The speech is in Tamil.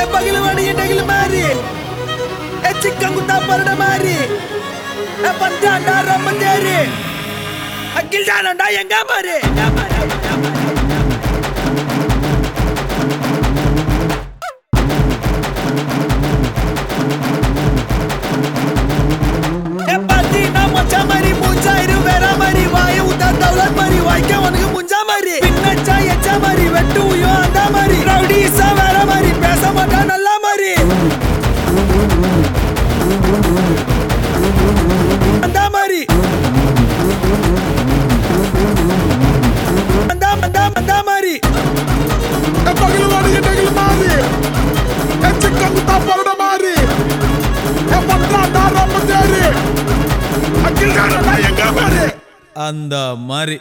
ஏ பகிலவாடி எட்டைகள் மாறி. ஏ சிக்கன் பரட மாறி. ஏ பந்தாண்டா ரொம்ப தேரி அக்கில் தானண்டா எங்க மாறி? உனக்கு முஞ்சா மாதிரி. பின்னச்சா எச்சா மாதிரி. வெட்டு உயோ அந்த மாதிரி. ரவுடிஸா வேற மாதிரி. பேச மாட்டா நல்லா மாதிரி. அந்த மாதிரி. அந்த அந்த அந்த மாதிரி. ramaderi. Akil gana na yenga mari. அந்த மாதிரி.